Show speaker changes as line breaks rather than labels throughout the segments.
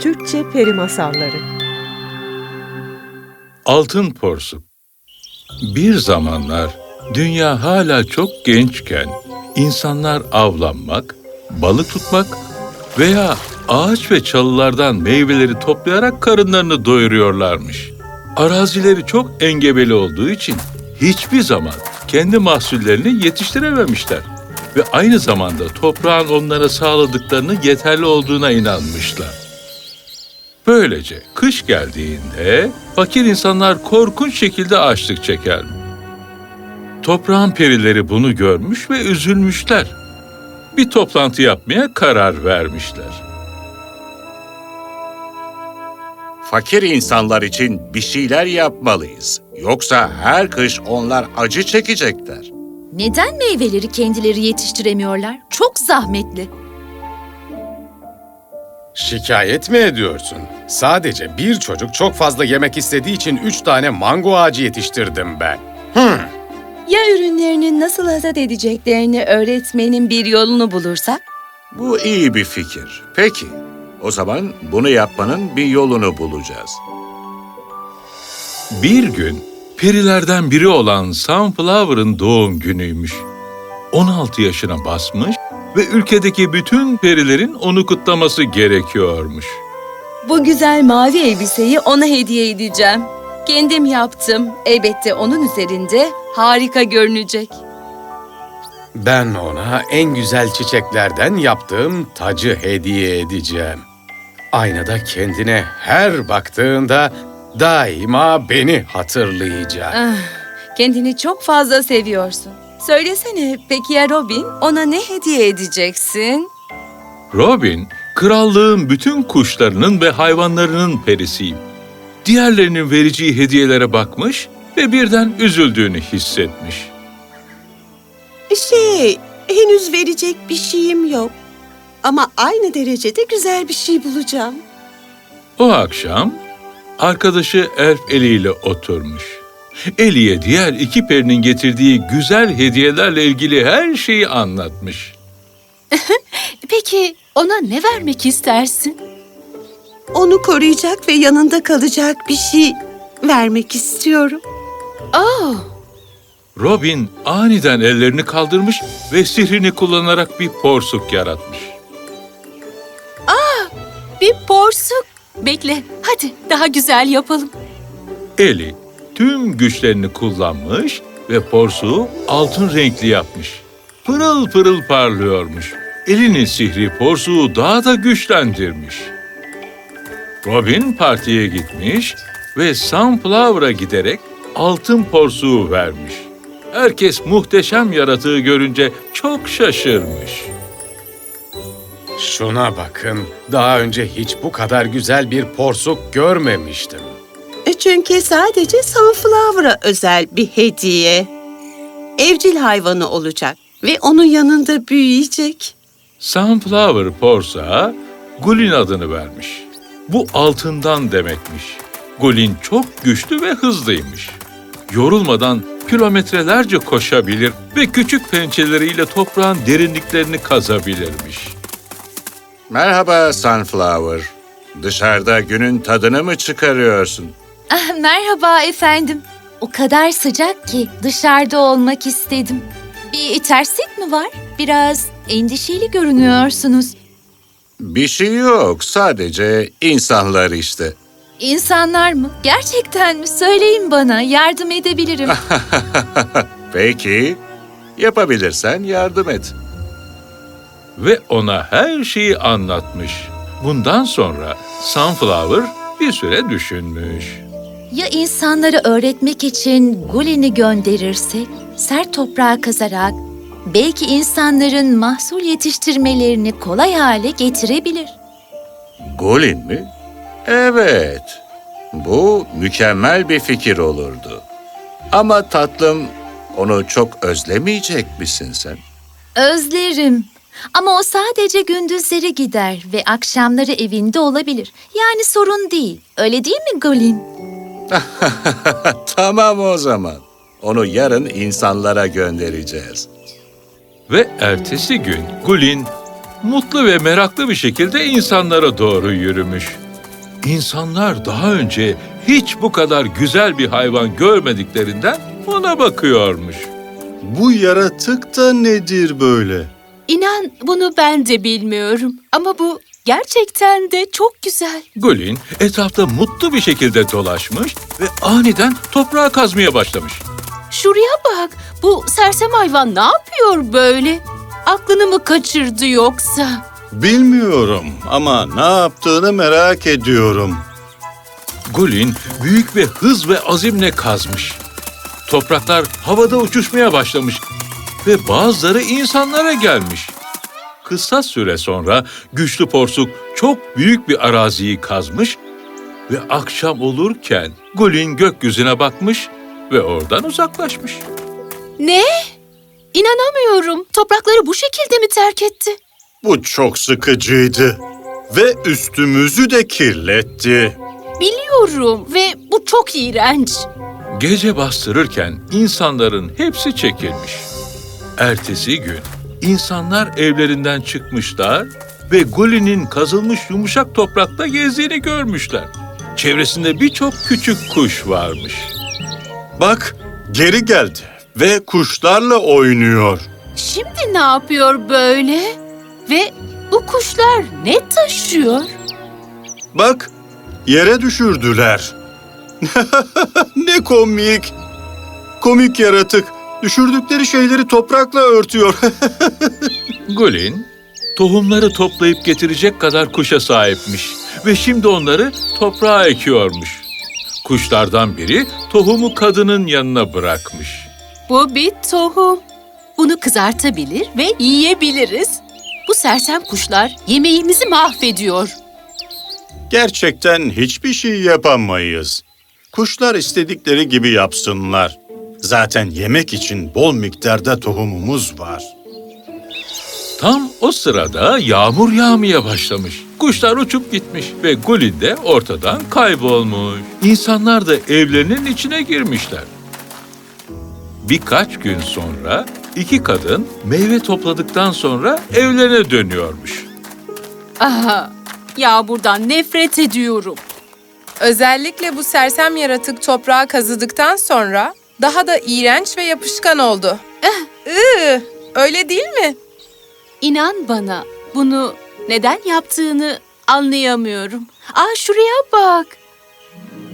Türkçe Peri Masalları
Altın Porsuk Bir zamanlar dünya hala çok gençken insanlar avlanmak, balık tutmak veya ağaç ve çalılardan meyveleri toplayarak karınlarını doyuruyorlarmış. Arazileri çok engebeli olduğu için hiçbir zaman kendi mahsullerini yetiştirememişler ve aynı zamanda toprağın onlara sağladıklarının yeterli olduğuna inanmışlar. Böylece kış geldiğinde fakir insanlar korkunç şekilde açlık çeker. Toprağın perileri bunu görmüş ve üzülmüşler. Bir toplantı yapmaya karar vermişler.
Fakir insanlar için bir şeyler yapmalıyız. Yoksa her kış onlar acı çekecekler.
Neden meyveleri kendileri yetiştiremiyorlar? Çok zahmetli.
Şikayet mi ediyorsun? Sadece bir çocuk çok fazla yemek istediği için üç tane mango ağacı yetiştirdim ben.
Ya ürünlerini nasıl hasat edeceklerini öğretmenin bir yolunu bulursak?
Bu iyi bir fikir. Peki, o zaman bunu yapmanın bir yolunu bulacağız.
Bir gün perilerden biri olan Sunflower'ın doğum günüymüş. 16 yaşına basmış ve ülkedeki bütün perilerin onu kutlaması gerekiyormuş.
Bu güzel mavi elbiseyi ona hediye edeceğim. Kendim yaptım. Elbette onun üzerinde harika görünecek.
Ben ona en güzel çiçeklerden yaptığım tacı hediye edeceğim. Aynada kendine her baktığında daima beni hatırlayacak.
Ah, kendini çok fazla seviyorsun. Söylesene peki ya Robin ona ne hediye edeceksin?
Robin, krallığın bütün kuşlarının ve hayvanlarının perisiyim. Diğerlerinin vereceği hediyelere bakmış ve birden üzüldüğünü hissetmiş.
Şey, henüz verecek bir şeyim yok. Ama aynı derecede güzel bir şey bulacağım.
O akşam arkadaşı Elf Eli ile oturmuş. Eli'ye diğer iki perinin getirdiği güzel hediyelerle ilgili her şeyi anlatmış.
Peki ona ne vermek istersin?
Onu koruyacak ve yanında kalacak bir şey vermek istiyorum.
Oh,
Robin aniden ellerini kaldırmış ve sihrini kullanarak bir porsuk yaratmış.
bir porsuk. Bekle, hadi daha güzel yapalım.
Eli tüm güçlerini kullanmış ve porsuğu altın renkli yapmış. Pırıl pırıl parlıyormuş. Elinin sihri porsuğu daha da güçlendirmiş. Robin partiye gitmiş ve Sunflower'a giderek altın porsuğu vermiş. Herkes muhteşem yaratığı görünce çok şaşırmış.
Şuna bakın, daha önce hiç bu kadar güzel bir porsuk görmemiştim.
Çünkü sadece Sunflower'a özel bir hediye. Evcil hayvanı olacak ve onun yanında büyüyecek.
Sunflower porsağa Gulin adını vermiş. Bu altından demekmiş. Gulin çok güçlü ve hızlıymış. Yorulmadan kilometrelerce koşabilir ve küçük pençeleriyle toprağın derinliklerini kazabilirmiş.
Merhaba Sunflower. Dışarıda günün tadını mı çıkarıyorsun?
Ah, merhaba efendim. O kadar sıcak ki dışarıda olmak istedim. Bir terslik mi var? Biraz endişeli görünüyorsunuz.
Bir şey yok, sadece insanlar işte.
İnsanlar mı? Gerçekten mi? Söyleyin bana, yardım edebilirim.
Peki, yapabilirsen yardım et.
Ve ona her şeyi anlatmış. Bundan sonra Sunflower bir süre düşünmüş.
Ya insanları öğretmek için Gulin'i gönderirsek, sert toprağa kazarak belki insanların mahsul yetiştirmelerini kolay hale getirebilir.
Golin mi? Evet. Bu mükemmel bir fikir olurdu. Ama tatlım, onu çok özlemeyecek misin sen?
Özlerim. Ama o sadece gündüzleri gider ve akşamları evinde olabilir. Yani sorun değil. Öyle değil mi Gulin?
tamam o zaman. Onu yarın insanlara göndereceğiz.
Ve ertesi gün Gulin mutlu ve meraklı bir şekilde insanlara doğru yürümüş. İnsanlar daha önce hiç bu kadar güzel bir hayvan görmediklerinden ona bakıyormuş.
Bu yaratık da nedir böyle?
İnan bunu ben de bilmiyorum. Ama bu gerçekten de çok güzel.
Gulin etrafta mutlu bir şekilde dolaşmış ve aniden toprağa kazmaya başlamış.
Şuraya bak. Bu sersem hayvan ne yapıyor böyle? Aklını mı kaçırdı yoksa?
Bilmiyorum ama ne yaptığını merak ediyorum.
Gulin büyük ve hız ve azimle kazmış. Topraklar havada uçuşmaya başlamış ve bazıları insanlara gelmiş. Kısa süre sonra güçlü porsuk çok büyük bir araziyi kazmış ve akşam olurken Gulin gökyüzüne bakmış ve oradan uzaklaşmış.
Ne? İnanamıyorum. Toprakları bu şekilde mi terk etti?
Bu çok sıkıcıydı ve üstümüzü de kirletti.
Biliyorum ve bu çok iğrenç.
Gece bastırırken insanların hepsi çekilmiş. Ertesi gün insanlar evlerinden çıkmışlar ve Gulin'in kazılmış yumuşak toprakta gezdiğini görmüşler. Çevresinde birçok küçük kuş varmış.
Bak geri geldi ve kuşlarla oynuyor.
Şimdi ne yapıyor böyle? Ve bu kuşlar ne taşıyor?
Bak yere düşürdüler. ne komik. Komik yaratık düşürdükleri şeyleri toprakla örtüyor.
Gulin, tohumları toplayıp getirecek kadar kuşa sahipmiş ve şimdi onları toprağa ekiyormuş. Kuşlardan biri tohumu kadının yanına bırakmış.
Bu bir tohum. Bunu kızartabilir ve yiyebiliriz. Bu sersem kuşlar yemeğimizi mahvediyor.
Gerçekten hiçbir şey yapamayız. Kuşlar istedikleri gibi yapsınlar. Zaten yemek için bol miktarda tohumumuz var.
Tam o sırada yağmur yağmaya başlamış. Kuşlar uçup gitmiş ve Gulin de ortadan kaybolmuş. İnsanlar da evlerinin içine girmişler. Birkaç gün sonra iki kadın meyve topladıktan sonra evlerine dönüyormuş.
Aha, yağmurdan nefret ediyorum.
Özellikle bu sersem yaratık toprağı kazıdıktan sonra daha da iğrenç ve yapışkan oldu. Iı, öyle değil mi?
İnan bana, bunu neden yaptığını anlayamıyorum. Aa şuraya bak.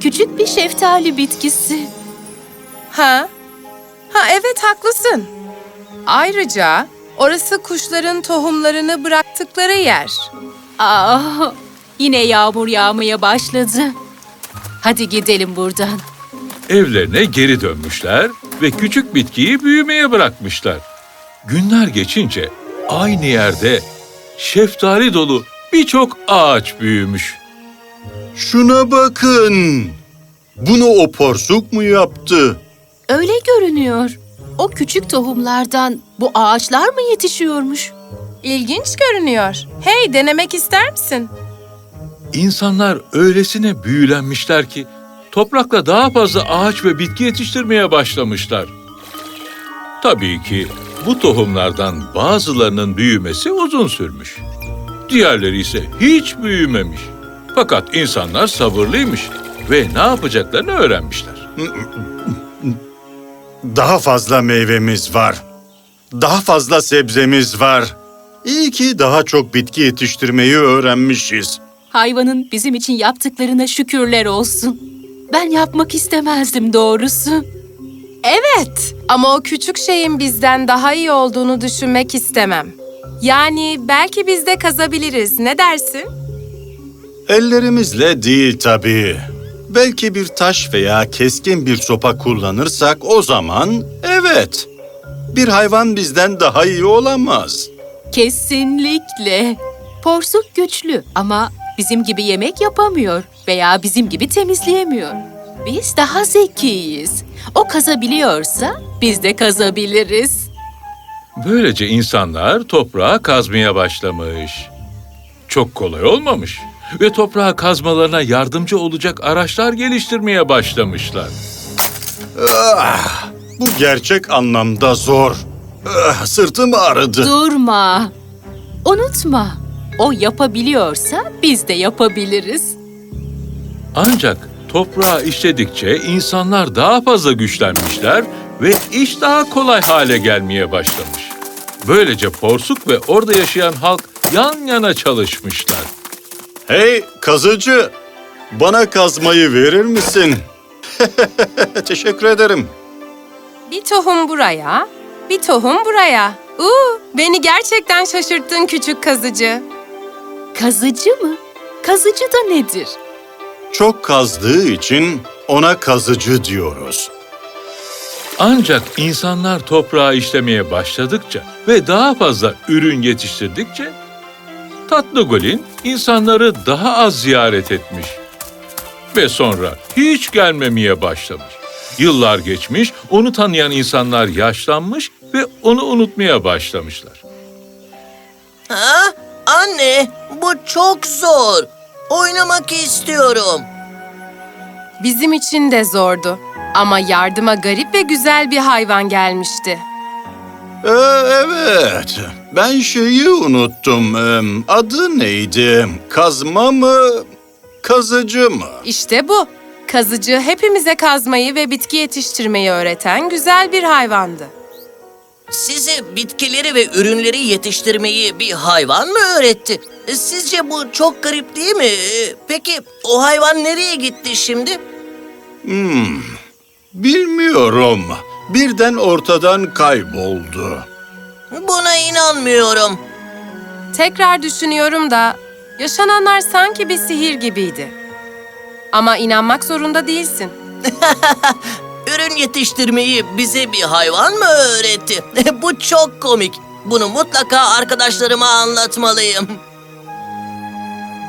Küçük bir şeftali bitkisi.
Ha? Ha evet haklısın. Ayrıca orası kuşların tohumlarını bıraktıkları yer.
Aa, yine yağmur yağmaya başladı. Hadi gidelim buradan.
Evlerine geri dönmüşler ve küçük bitkiyi büyümeye bırakmışlar. Günler geçince aynı yerde şeftali dolu birçok ağaç büyümüş.
Şuna bakın. Bunu o porsuk mu yaptı?
Öyle görünüyor. O küçük tohumlardan bu ağaçlar mı yetişiyormuş?
İlginç görünüyor. Hey denemek ister misin?
İnsanlar öylesine büyülenmişler ki toprakla daha fazla ağaç ve bitki yetiştirmeye başlamışlar. Tabii ki bu tohumlardan bazılarının büyümesi uzun sürmüş. Diğerleri ise hiç büyümemiş. Fakat insanlar sabırlıymış ve ne yapacaklarını öğrenmişler.
Daha fazla meyvemiz var. Daha fazla sebzemiz var. İyi ki daha çok bitki yetiştirmeyi öğrenmişiz.
Hayvanın bizim için yaptıklarına şükürler olsun. Ben yapmak istemezdim doğrusu.
Evet ama o küçük şeyin bizden daha iyi olduğunu düşünmek istemem. Yani belki biz de kazabiliriz. Ne dersin?
Ellerimizle değil tabii. Belki bir taş veya keskin bir sopa kullanırsak o zaman evet. Bir hayvan bizden daha iyi olamaz.
Kesinlikle. Porsuk güçlü ama bizim gibi yemek yapamıyor veya bizim gibi temizleyemiyor. Biz daha zekiyiz. O kazabiliyorsa biz de kazabiliriz.
Böylece insanlar toprağı kazmaya başlamış. Çok kolay olmamış ve toprağı kazmalarına yardımcı olacak araçlar geliştirmeye başlamışlar.
Ah, bu gerçek anlamda zor. Ah, sırtım ağrıdı.
Durma. Unutma. O yapabiliyorsa biz de yapabiliriz.
Ancak toprağı işledikçe insanlar daha fazla güçlenmişler ve iş daha kolay hale gelmeye başlamış. Böylece porsuk ve orada yaşayan halk yan yana çalışmışlar.
Hey kazıcı, bana kazmayı verir misin? Teşekkür ederim.
Bir tohum buraya, bir tohum buraya. Uuu, beni gerçekten şaşırttın küçük kazıcı.
Kazıcı mı? Kazıcı da nedir?
Çok kazdığı için ona kazıcı diyoruz.
Ancak insanlar toprağı işlemeye başladıkça ve daha fazla ürün yetiştirdikçe Tatlı Golin insanları daha az ziyaret etmiş ve sonra hiç gelmemeye başlamış. Yıllar geçmiş, onu tanıyan insanlar yaşlanmış ve onu unutmaya başlamışlar.
Ha? Anne, bu çok zor. Oynamak istiyorum.
Bizim için de zordu. Ama yardıma garip ve güzel bir hayvan gelmişti.
Ee, evet, ben şeyi unuttum. Ee, adı neydi? Kazma mı, kazıcı mı?
İşte bu. Kazıcı hepimize kazmayı ve bitki yetiştirmeyi öğreten güzel bir hayvandı.
Size bitkileri ve ürünleri yetiştirmeyi bir hayvan mı öğretti? Sizce bu çok garip değil mi? Peki o hayvan nereye gitti şimdi?
Hmm, bilmiyorum. Birden ortadan kayboldu.
Buna inanmıyorum.
Tekrar düşünüyorum da yaşananlar sanki bir sihir gibiydi. Ama inanmak zorunda değilsin.
Ürün yetiştirmeyi bize bir hayvan mı öğretti? bu çok komik. Bunu mutlaka arkadaşlarıma anlatmalıyım.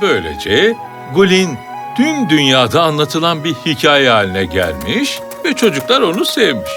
Böylece Gulin tüm dünyada anlatılan bir hikaye haline gelmiş ve çocuklar onu sevmiş.